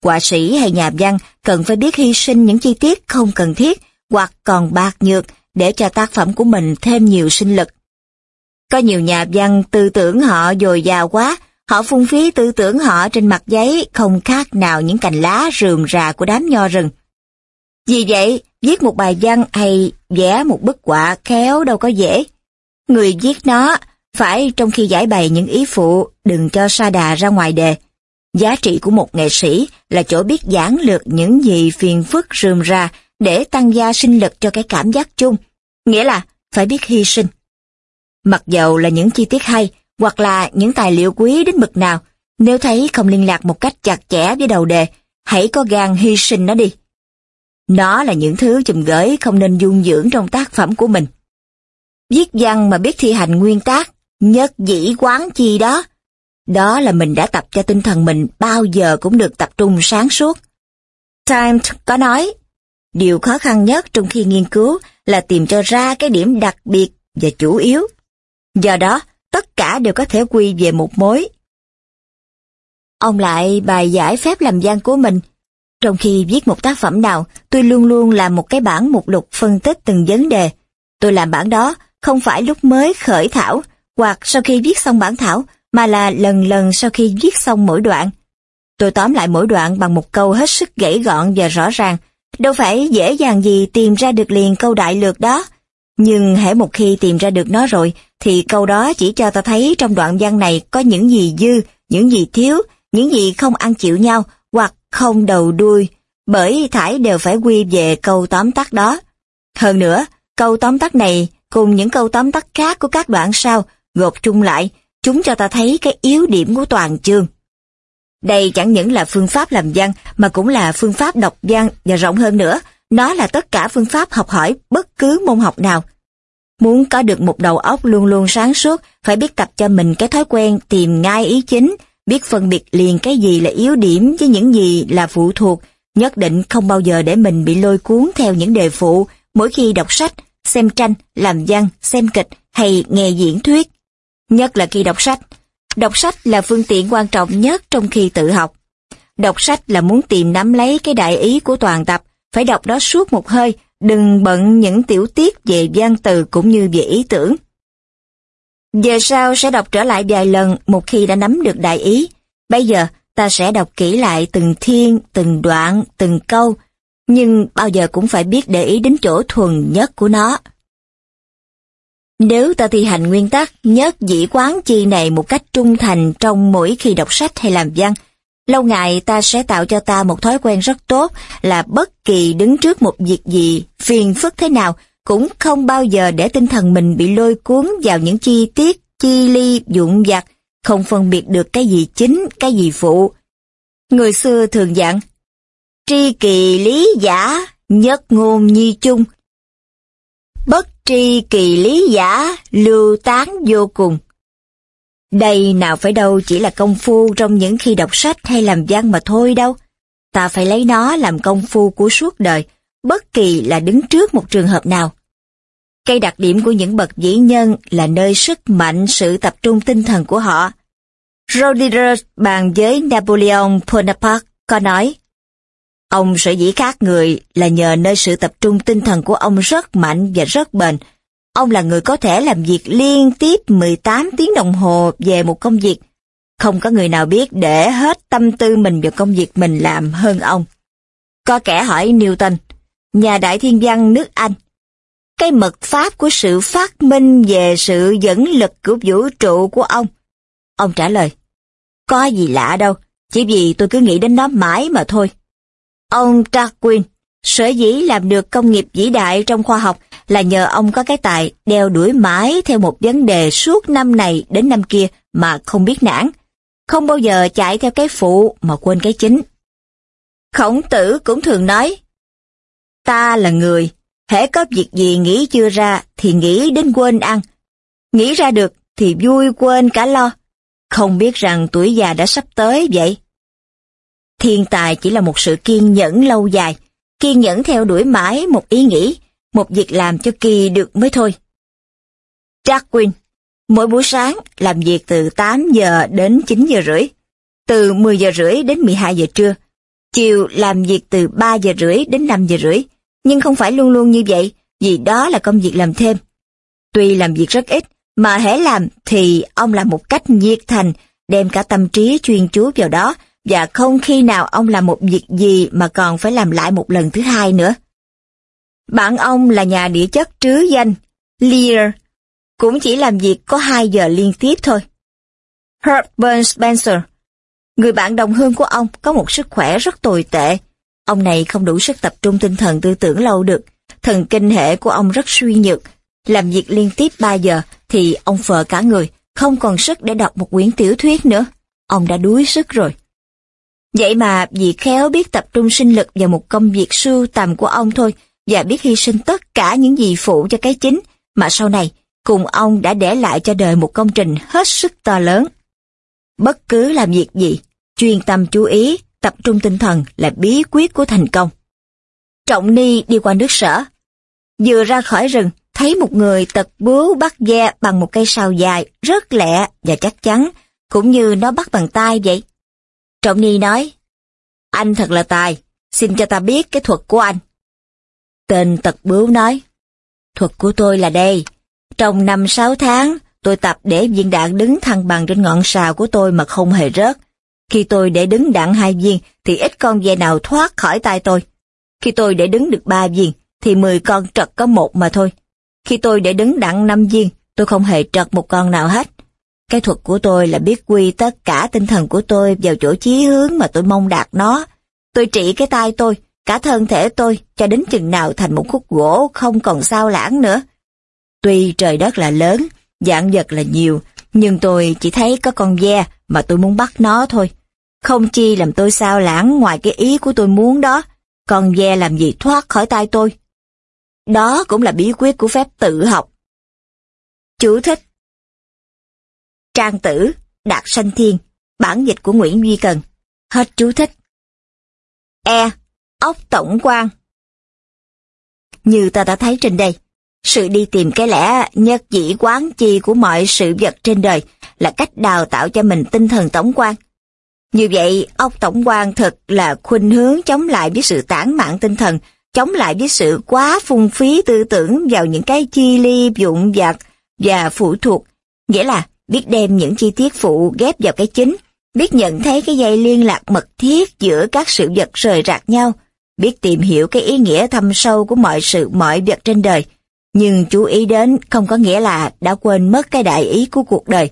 Họa sĩ hay nhà văn cần phải biết hy sinh những chi tiết không cần thiết hoặc còn bạc nhược để cho tác phẩm của mình thêm nhiều sinh lực. Có nhiều nhà văn tư tưởng họ dồi dào quá, họ phung phí tư tưởng họ trên mặt giấy không khác nào những cành lá rườm rà của đám nho rừng. Vì vậy, viết một bài văn hay vẽ một bức họa khéo đâu có dễ. Người viết nó phải trong khi giải bày những ý phụ đừng cho sa đà ra ngoài đề. Giá trị của một nghệ sĩ là chỗ biết giảng lược những gì phiền phức rườm rà để tăng gia sinh lực cho cái cảm giác chung, nghĩa là phải biết hy sinh. Mặc dầu là những chi tiết hay, hoặc là những tài liệu quý đến mực nào, nếu thấy không liên lạc một cách chặt chẽ với đầu đề, hãy có gan hy sinh nó đi. Nó là những thứ chùm gửi không nên dung dưỡng trong tác phẩm của mình. Viết văn mà biết thi hành nguyên tác, nhất dĩ quán chi đó, đó là mình đã tập cho tinh thần mình bao giờ cũng được tập trung sáng suốt. Times có nói, điều khó khăn nhất trong khi nghiên cứu là tìm cho ra cái điểm đặc biệt và chủ yếu. Do đó, tất cả đều có thể quy về một mối. Ông lại bài giải phép làm gian của mình. Trong khi viết một tác phẩm nào, tôi luôn luôn làm một cái bản mục lục phân tích từng vấn đề. Tôi làm bản đó không phải lúc mới khởi thảo, hoặc sau khi viết xong bản thảo, mà là lần lần sau khi viết xong mỗi đoạn. Tôi tóm lại mỗi đoạn bằng một câu hết sức gãy gọn và rõ ràng, đâu phải dễ dàng gì tìm ra được liền câu đại lược đó. Nhưng hễ một khi tìm ra được nó rồi, thì câu đó chỉ cho ta thấy trong đoạn văn này có những gì dư, những gì thiếu, những gì không ăn chịu nhau, hoặc không đầu đuôi, bởi thải đều phải quy về câu tóm tắt đó. Hơn nữa, câu tóm tắt này cùng những câu tóm tắt khác của các đoạn sau gộp chung lại, chúng cho ta thấy cái yếu điểm của toàn chương. Đây chẳng những là phương pháp làm văn mà cũng là phương pháp đọc văn và rộng hơn nữa, nó là tất cả phương pháp học hỏi bất cứ môn học nào. Muốn có được một đầu óc luôn luôn sáng suốt, phải biết tập cho mình cái thói quen tìm ngay ý chính, biết phân biệt liền cái gì là yếu điểm với những gì là phụ thuộc, nhất định không bao giờ để mình bị lôi cuốn theo những đề phụ mỗi khi đọc sách, xem tranh, làm văn, xem kịch hay nghe diễn thuyết. Nhất là khi đọc sách. Đọc sách là phương tiện quan trọng nhất trong khi tự học. Đọc sách là muốn tìm nắm lấy cái đại ý của toàn tập, phải đọc đó suốt một hơi, đừng bận những tiểu tiết về văn từ cũng như về ý tưởng. Giờ sau sẽ đọc trở lại vài lần một khi đã nắm được đại ý. Bây giờ ta sẽ đọc kỹ lại từng thiên, từng đoạn, từng câu, nhưng bao giờ cũng phải biết để ý đến chỗ thuần nhất của nó. Nếu ta thi hành nguyên tắc nhất dĩ quán chi này một cách trung thành trong mỗi khi đọc sách hay làm văn, lâu ngày ta sẽ tạo cho ta một thói quen rất tốt là bất kỳ đứng trước một việc gì phiền phức thế nào cũng không bao giờ để tinh thần mình bị lôi cuốn vào những chi tiết, chi ly, dụng vặt, không phân biệt được cái gì chính, cái gì phụ. Người xưa thường dặn, tri kỳ lý giả, nhất ngôn nhi chung, bất tri kỳ lý giả, lưu tán vô cùng. Đây nào phải đâu chỉ là công phu trong những khi đọc sách hay làm văn mà thôi đâu. Ta phải lấy nó làm công phu của suốt đời, bất kỳ là đứng trước một trường hợp nào. Cây đặc điểm của những bậc vĩ nhân là nơi sức mạnh sự tập trung tinh thần của họ. Rodiger bàn với Napoleon Bonaparte có nói, Ông sở dĩ khác người là nhờ nơi sự tập trung tinh thần của ông rất mạnh và rất bền. Ông là người có thể làm việc liên tiếp 18 tiếng đồng hồ về một công việc. Không có người nào biết để hết tâm tư mình vào công việc mình làm hơn ông. Có kẻ hỏi Newton, nhà đại thiên văn nước Anh, cái mật pháp của sự phát minh về sự dẫn lực của vũ trụ của ông. Ông trả lời, có gì lạ đâu, chỉ vì tôi cứ nghĩ đến nó mãi mà thôi. Ông Darwin, sở dĩ làm được công nghiệp vĩ đại trong khoa học là nhờ ông có cái tài đeo đuổi mãi theo một vấn đề suốt năm này đến năm kia mà không biết nản. Không bao giờ chạy theo cái phụ mà quên cái chính. Khổng tử cũng thường nói, ta là người, hễ có việc gì nghĩ chưa ra thì nghĩ đến quên ăn. Nghĩ ra được thì vui quên cả lo. Không biết rằng tuổi già đã sắp tới vậy. Thiên tài chỉ là một sự kiên nhẫn lâu dài, kiên nhẫn theo đuổi mãi một ý nghĩ, một việc làm cho kỳ được mới thôi. Darwin, mỗi buổi sáng làm việc từ 8 giờ đến 9 giờ rưỡi, từ 10 giờ rưỡi đến 12 giờ trưa, chiều làm việc từ 3 giờ rưỡi đến 5 giờ rưỡi, nhưng không phải luôn luôn như vậy, vì đó là công việc làm thêm. Tuy làm việc rất ít, mà hễ làm thì ông làm một cách nhiệt thành, đem cả tâm trí chuyên chú vào đó, và không khi nào ông làm một việc gì mà còn phải làm lại một lần thứ hai nữa. Bạn ông là nhà địa chất trứ danh, Lear, cũng chỉ làm việc có 2 giờ liên tiếp thôi. Herbert Spencer, người bạn đồng hương của ông có một sức khỏe rất tồi tệ. Ông này không đủ sức tập trung tinh thần tư tưởng lâu được. Thần kinh hệ của ông rất suy nhược. Làm việc liên tiếp 3 giờ thì ông phờ cả người, không còn sức để đọc một quyển tiểu thuyết nữa. Ông đã đuối sức rồi. Vậy mà vì khéo biết tập trung sinh lực vào một công việc sưu tầm của ông thôi và biết hy sinh tất cả những gì phụ cho cái chính mà sau này cùng ông đã để lại cho đời một công trình hết sức to lớn. Bất cứ làm việc gì, chuyên tâm chú ý, tập trung tinh thần là bí quyết của thành công. Trọng Ni đi qua nước sở. Vừa ra khỏi rừng, thấy một người tật bướu bắt ghe bằng một cây sào dài, rất lẹ và chắc chắn, cũng như nó bắt bằng tay vậy. Trọng Ni nói, anh thật là tài, xin cho ta biết cái thuật của anh. Tên tật bướu nói, thuật của tôi là đây, trong năm sáu tháng, tôi tập để viên đạn đứng thăng bằng trên ngọn sào của tôi mà không hề rớt. Khi tôi để đứng đạn hai viên, thì ít con ve nào thoát khỏi tay tôi. Khi tôi để đứng được ba viên, thì mười con trật có một mà thôi. Khi tôi để đứng đạn năm viên, tôi không hề trật một con nào hết. Cái thuật của tôi là biết quy tất cả tinh thần của tôi vào chỗ chí hướng mà tôi mong đạt nó. Tôi trị cái tay tôi, cả thân thể tôi, cho đến chừng nào thành một khúc gỗ không còn sao lãng nữa. Tuy trời đất là lớn, dạng vật là nhiều, nhưng tôi chỉ thấy có con ve mà tôi muốn bắt nó thôi. Không chi làm tôi sao lãng ngoài cái ý của tôi muốn đó, con ve làm gì thoát khỏi tay tôi. Đó cũng là bí quyết của phép tự học. Chú thích Trang tử, Đạt Sanh Thiên, bản dịch của Nguyễn Duy Cần. Hết chú thích. E. Ốc tổng quan Như ta đã thấy trên đây, sự đi tìm cái lẽ nhất dĩ quán chi của mọi sự vật trên đời là cách đào tạo cho mình tinh thần tổng quan. Như vậy, ốc tổng quan thật là khuynh hướng chống lại với sự tản mạn tinh thần, chống lại với sự quá phung phí tư tưởng vào những cái chi ly dụng vặt và phụ thuộc. Nghĩa là biết đem những chi tiết phụ ghép vào cái chính, biết nhận thấy cái dây liên lạc mật thiết giữa các sự vật rời rạc nhau, biết tìm hiểu cái ý nghĩa thâm sâu của mọi sự mọi vật trên đời, nhưng chú ý đến không có nghĩa là đã quên mất cái đại ý của cuộc đời.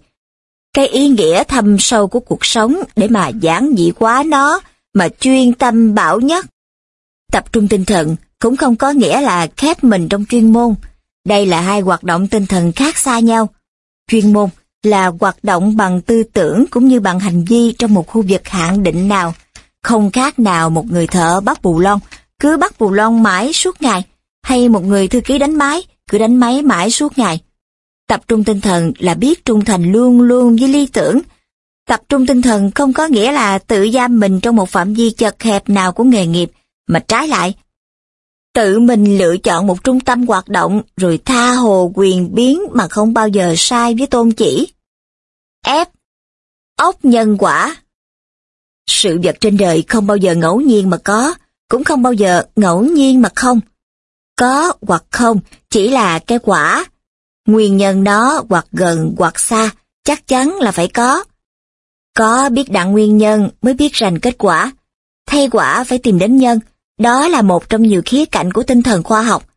Cái ý nghĩa thâm sâu của cuộc sống để mà giảng dị quá nó, mà chuyên tâm bảo nhất. Tập trung tinh thần cũng không có nghĩa là khép mình trong chuyên môn. Đây là hai hoạt động tinh thần khác xa nhau. Chuyên môn là hoạt động bằng tư tưởng cũng như bằng hành vi trong một khu vực hạn định nào. Không khác nào một người thợ bắt bù lon, cứ bắt bù lon mãi suốt ngày, hay một người thư ký đánh máy, cứ đánh máy mãi suốt ngày. Tập trung tinh thần là biết trung thành luôn luôn với lý tưởng. Tập trung tinh thần không có nghĩa là tự giam mình trong một phạm vi chật hẹp nào của nghề nghiệp, mà trái lại. Tự mình lựa chọn một trung tâm hoạt động rồi tha hồ quyền biến mà không bao giờ sai với tôn chỉ. F. Ốc nhân quả Sự vật trên đời không bao giờ ngẫu nhiên mà có, cũng không bao giờ ngẫu nhiên mà không. Có hoặc không chỉ là cái quả. Nguyên nhân nó hoặc gần hoặc xa, chắc chắn là phải có. Có biết đặng nguyên nhân mới biết rành kết quả. Thay quả phải tìm đến nhân, đó là một trong nhiều khía cạnh của tinh thần khoa học.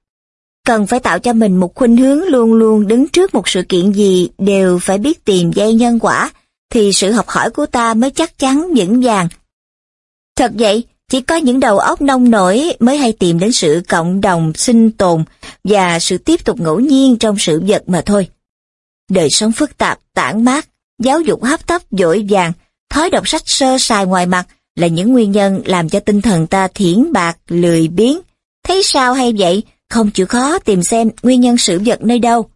Cần phải tạo cho mình một khuynh hướng luôn luôn đứng trước một sự kiện gì đều phải biết tìm dây nhân quả, thì sự học hỏi của ta mới chắc chắn vững vàng. Thật vậy, chỉ có những đầu óc nông nổi mới hay tìm đến sự cộng đồng sinh tồn và sự tiếp tục ngẫu nhiên trong sự vật mà thôi. Đời sống phức tạp, tản mát, giáo dục hấp tấp dội vàng, thói đọc sách sơ sài ngoài mặt là những nguyên nhân làm cho tinh thần ta thiển bạc, lười biếng. Thấy sao hay vậy, không chịu khó tìm xem nguyên nhân sự vật nơi đâu.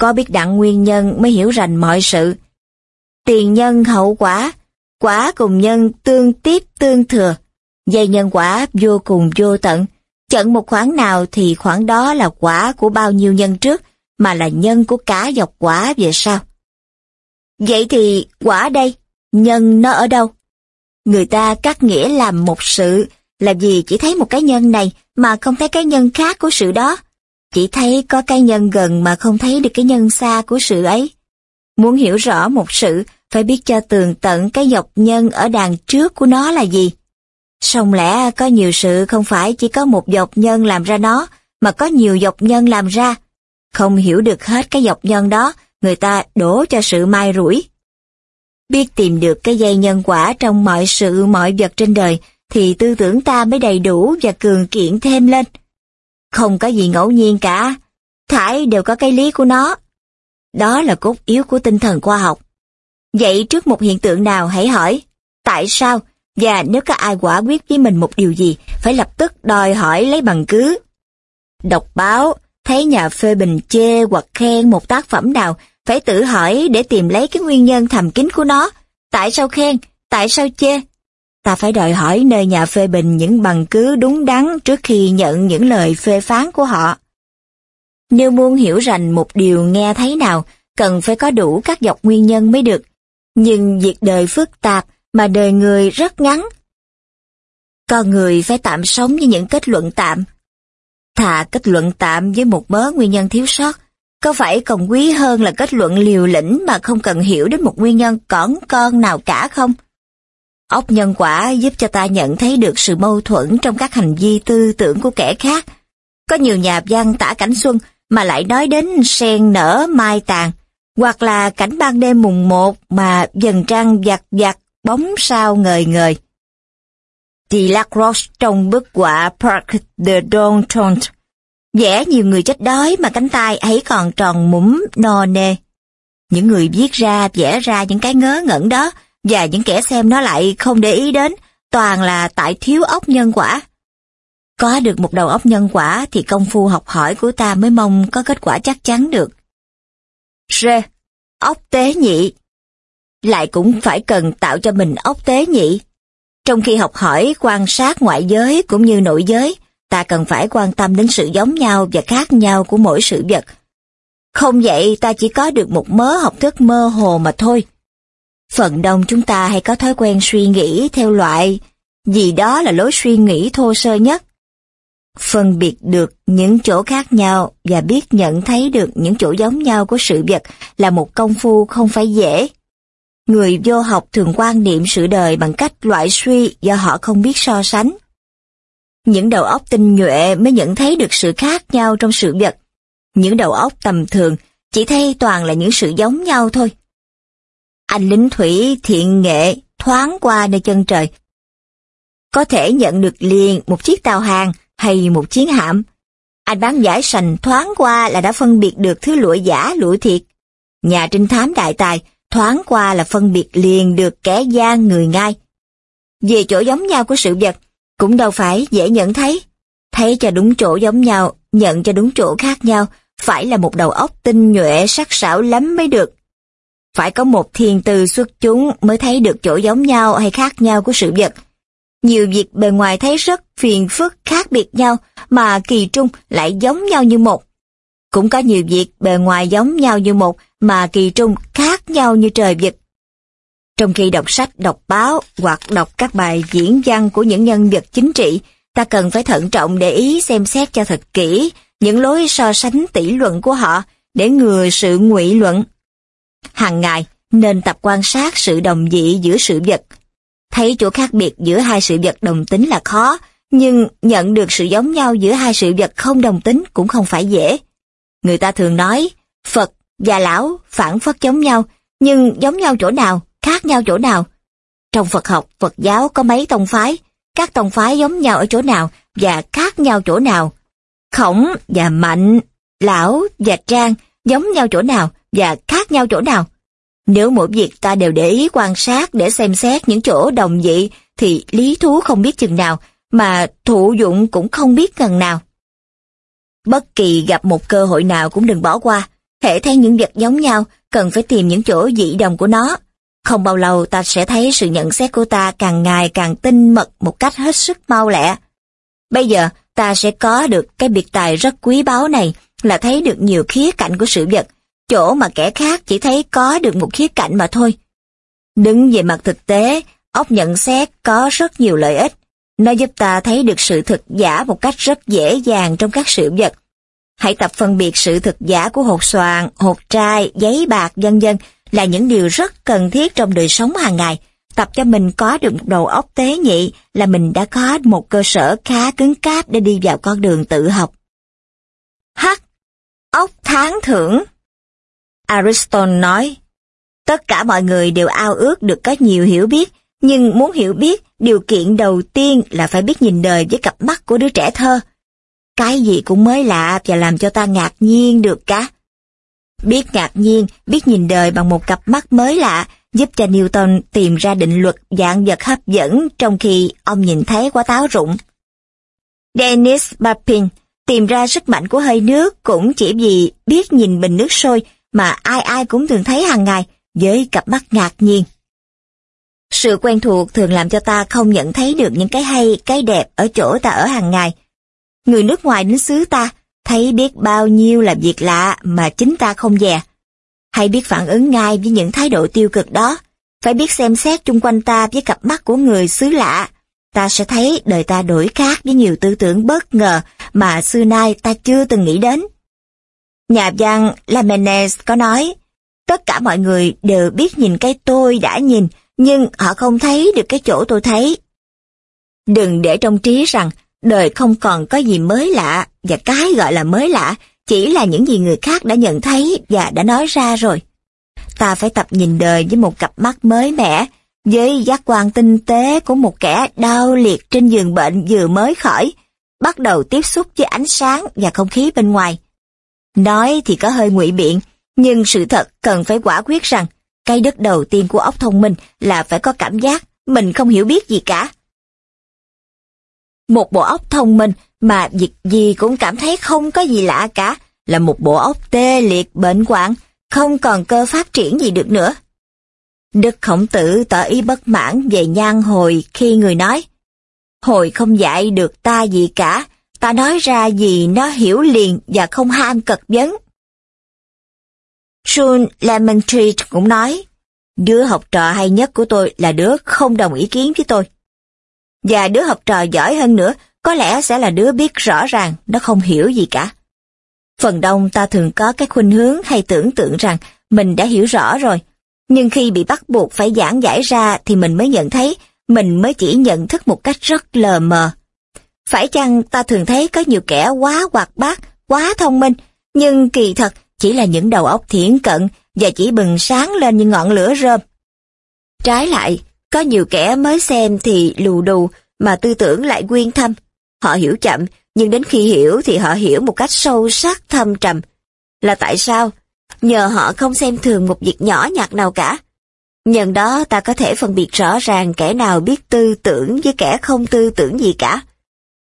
Có biết đặng nguyên nhân mới hiểu rành mọi sự. Tiền nhân hậu quả, quả cùng nhân tương tiếp tương thừa. Dây nhân quả vô cùng vô tận. Chận một khoản nào thì khoản đó là quả của bao nhiêu nhân trước, mà là nhân của cả dọc quả về sau. Vậy thì quả đây, nhân nó ở đâu? Người ta cắt nghĩa làm một sự, là vì chỉ thấy một cái nhân này mà không thấy cái nhân khác của sự đó. Chỉ thấy có cái nhân gần mà không thấy được cái nhân xa của sự ấy. Muốn hiểu rõ một sự, phải biết cho tường tận cái dọc nhân ở đằng trước của nó là gì. Song lẽ có nhiều sự không phải chỉ có một dọc nhân làm ra nó, mà có nhiều dọc nhân làm ra. Không hiểu được hết cái dọc nhân đó, người ta đổ cho sự mai rủi. Biết tìm được cái dây nhân quả trong mọi sự mọi vật trên đời, thì tư tưởng ta mới đầy đủ và cường kiện thêm lên. Không có gì ngẫu nhiên cả, thải đều có cái lý của nó. Đó là cốt yếu của tinh thần khoa học. Vậy trước một hiện tượng nào hãy hỏi, tại sao? Và nếu có ai quả quyết với mình một điều gì, phải lập tức đòi hỏi lấy bằng cứ. Đọc báo, thấy nhà phê bình chê hoặc khen một tác phẩm nào, phải tự hỏi để tìm lấy cái nguyên nhân thầm kín của nó. Tại sao khen? Tại sao chê? Ta phải đòi hỏi nơi nhà phê bình những bằng cứ đúng đắn trước khi nhận những lời phê phán của họ. Nếu muốn hiểu rành một điều nghe thấy nào, cần phải có đủ các dọc nguyên nhân mới được. Nhưng việc đời phức tạp mà đời người rất ngắn. Con người phải tạm sống với những kết luận tạm. Thà kết luận tạm với một mớ nguyên nhân thiếu sót, có phải còn quý hơn là kết luận liều lĩnh mà không cần hiểu đến một nguyên nhân cỏn con nào cả không? Ốc nhân quả giúp cho ta nhận thấy được sự mâu thuẫn trong các hành vi tư tưởng của kẻ khác. Có nhiều nhà văn tả cảnh xuân mà lại nói đến sen nở mai tàn, hoặc là cảnh ban đêm mùng một mà dần trăng giặt giặt bóng sao ngời ngời. Delacroix trong bức họa Park de Downtown vẽ nhiều người chết đói mà cánh tay ấy còn tròn mũm no nê. Những người viết ra vẽ ra những cái ngớ ngẩn đó và những kẻ xem nó lại không để ý đến, toàn là tại thiếu óc nhân quả. Có được một đầu óc nhân quả thì công phu học hỏi của ta mới mong có kết quả chắc chắn được. R. Óc tế nhị Lại cũng phải cần tạo cho mình óc tế nhị. Trong khi học hỏi quan sát ngoại giới cũng như nội giới, ta cần phải quan tâm đến sự giống nhau và khác nhau của mỗi sự vật. Không vậy ta chỉ có được một mớ học thức mơ hồ mà thôi. Phần đông chúng ta hay có thói quen suy nghĩ theo loại gì đó là lối suy nghĩ thô sơ nhất. Phân biệt được những chỗ khác nhau và biết nhận thấy được những chỗ giống nhau của sự vật là một công phu không phải dễ. Người vô học thường quan niệm sự đời bằng cách loại suy do họ không biết so sánh. Những đầu óc tinh nhuệ mới nhận thấy được sự khác nhau trong sự vật. Những đầu óc tầm thường chỉ thấy toàn là những sự giống nhau thôi. Anh lính thủy thiện nghệ thoáng qua nơi chân trời. Có thể nhận được liền một chiếc tàu hàng hay một chiến hạm. Anh bán giải sành thoáng qua là đã phân biệt được thứ lụa giả lụa thiệt. Nhà trinh thám đại tài thoáng qua là phân biệt liền được kẻ gian người ngai. Về chỗ giống nhau của sự vật, cũng đâu phải dễ nhận thấy. Thấy cho đúng chỗ giống nhau, nhận cho đúng chỗ khác nhau, phải là một đầu óc tinh nhuệ sắc sảo lắm mới được. Phải có một thiền từ xuất chúng mới thấy được chỗ giống nhau hay khác nhau của sự vật. Nhiều việc bề ngoài thấy rất phiền phức khác biệt nhau mà kỳ trung lại giống nhau như một. Cũng có nhiều việc bề ngoài giống nhau như một mà kỳ trung khác nhau như trời vực. Trong khi đọc sách, đọc báo hoặc đọc các bài diễn văn của những nhân vật chính trị, ta cần phải thận trọng để ý xem xét cho thật kỹ những lối so sánh tỉ luận của họ để ngừa sự ngụy luận. Hàng ngày, nên tập quan sát sự đồng dị giữa sự vật. Thấy chỗ khác biệt giữa hai sự vật đồng tính là khó, nhưng nhận được sự giống nhau giữa hai sự vật không đồng tính cũng không phải dễ. Người ta thường nói, Phật và Lão phản phất giống nhau, nhưng giống nhau chỗ nào, khác nhau chỗ nào. Trong Phật học, Phật giáo có mấy tông phái, các tông phái giống nhau ở chỗ nào và khác nhau chỗ nào. Khổng và Mạnh, Lão và Trang giống nhau chỗ nào và khác nhau chỗ nào. Nếu mỗi việc ta đều để ý quan sát để xem xét những chỗ đồng dị thì lý thú không biết chừng nào mà thụ dụng cũng không biết gần nào. Bất kỳ gặp một cơ hội nào cũng đừng bỏ qua. Hệ thấy những vật giống nhau, cần phải tìm những chỗ dị đồng của nó. Không bao lâu ta sẽ thấy sự nhận xét của ta càng ngày càng tinh mật một cách hết sức mau lẹ. Bây giờ, ta sẽ có được cái biệt tài rất quý báu này là thấy được nhiều khía cạnh của sự vật, chỗ mà kẻ khác chỉ thấy có được một khía cạnh mà thôi. Đứng về mặt thực tế, óc nhận xét có rất nhiều lợi ích. Nó giúp ta thấy được sự thực giả một cách rất dễ dàng trong các sự vật. Hãy tập phân biệt sự thực giả của hột xoàn, hột trai, giấy bạc, vân vân là những điều rất cần thiết trong đời sống hàng ngày. Tập cho mình có được một đầu óc tế nhị là mình đã có một cơ sở khá cứng cáp để đi vào con đường tự học. H. Ốc tháng thưởng Aristotle nói, tất cả mọi người đều ao ước được có nhiều hiểu biết, nhưng muốn hiểu biết, điều kiện đầu tiên là phải biết nhìn đời với cặp mắt của đứa trẻ thơ. Cái gì cũng mới lạ và làm cho ta ngạc nhiên được cả. Biết ngạc nhiên, biết nhìn đời bằng một cặp mắt mới lạ, giúp cho Newton tìm ra định luật dạng vật hấp dẫn trong khi ông nhìn thấy quả táo rụng. Dennis Papin tìm ra sức mạnh của hơi nước cũng chỉ vì biết nhìn bình nước sôi mà ai ai cũng thường thấy hàng ngày với cặp mắt ngạc nhiên. Sự quen thuộc thường làm cho ta không nhận thấy được những cái hay, cái đẹp ở chỗ ta ở hàng ngày. Người nước ngoài đến xứ ta thấy biết bao nhiêu là việc lạ mà chính ta không dè. Hãy biết phản ứng ngay với những thái độ tiêu cực đó. Phải biết xem xét chung quanh ta với cặp mắt của người xứ lạ. Ta sẽ thấy đời ta đổi khác với nhiều tư tưởng bất ngờ mà xưa nay ta chưa từng nghĩ đến. Nhà văn Lamenes có nói, tất cả mọi người đều biết nhìn cái tôi đã nhìn, nhưng họ không thấy được cái chỗ tôi thấy. Đừng để trong trí rằng đời không còn có gì mới lạ và cái gọi là mới lạ chỉ là những gì người khác đã nhận thấy và đã nói ra rồi. Ta phải tập nhìn đời với một cặp mắt mới mẻ, với giác quan tinh tế của một kẻ đau liệt trên giường bệnh vừa mới khỏi, bắt đầu tiếp xúc với ánh sáng và không khí bên ngoài. Nói thì có hơi ngụy biện, nhưng sự thật cần phải quả quyết rằng cái đất đầu tiên của óc thông minh là phải có cảm giác mình không hiểu biết gì cả. Một bộ óc thông minh mà việc gì cũng cảm thấy không có gì lạ cả là một bộ óc tê liệt bệnh hoạn, không còn cơ phát triển gì được nữa. Đức Khổng Tử tỏ ý bất mãn về nhan hồi khi người nói Hồi không dạy được ta gì cả, ta nói ra gì nó hiểu liền và không ham cật vấn. June Lemaitre cũng nói, đứa học trò hay nhất của tôi là đứa không đồng ý kiến với tôi. Và đứa học trò giỏi hơn nữa có lẽ sẽ là đứa biết rõ ràng nó không hiểu gì cả. Phần đông ta thường có cái khuynh hướng hay tưởng tượng rằng mình đã hiểu rõ rồi, nhưng khi bị bắt buộc phải giảng giải ra thì mình mới nhận thấy mình mới chỉ nhận thức một cách rất lờ mờ. Phải chăng ta thường thấy có nhiều kẻ quá hoạt bát, quá thông minh, nhưng kỳ thật chỉ là những đầu óc thiển cận và chỉ bừng sáng lên như ngọn lửa rơm. Trái lại, có nhiều kẻ mới xem thì lù đù mà tư tưởng lại quyên thâm. Họ hiểu chậm, nhưng đến khi hiểu thì họ hiểu một cách sâu sắc thâm trầm. Là tại sao? Nhờ họ không xem thường một việc nhỏ nhặt nào cả. Nhân đó ta có thể phân biệt rõ ràng kẻ nào biết tư tưởng với kẻ không tư tưởng gì cả.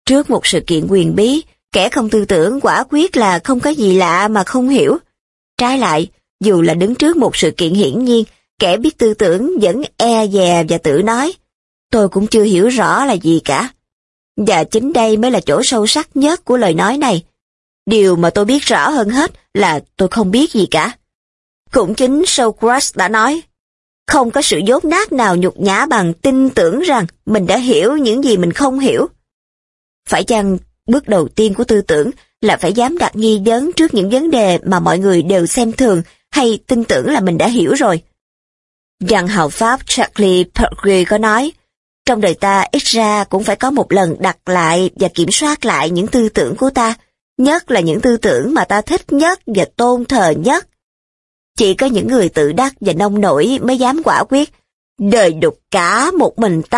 Trước một sự kiện quyền bí, kẻ không tư tưởng quả quyết là không có gì lạ mà không hiểu. Trái lại, dù là đứng trước một sự kiện hiển nhiên, kẻ biết tư tưởng vẫn e dè và tự nói, tôi cũng chưa hiểu rõ là gì cả. Và chính đây mới là chỗ sâu sắc nhất của lời nói này. Điều mà tôi biết rõ hơn hết là tôi không biết gì cả. Cũng chính Socrates đã nói, không có sự dốt nát nào nhục nhã bằng tin tưởng rằng mình đã hiểu những gì mình không hiểu. Phải chăng bước đầu tiên của tư tưởng là phải dám đặt nghi vấn trước những vấn đề mà mọi người đều xem thường hay tin tưởng là mình đã hiểu rồi. rằng hào Pháp Charlie Perry có nói, trong đời ta ít ra cũng phải có một lần đặt lại và kiểm soát lại những tư tưởng của ta, nhất là những tư tưởng mà ta thích nhất và tôn thờ nhất. Chỉ có những người tự đắc và nông nổi mới dám quả quyết, đời đục cả một mình ta.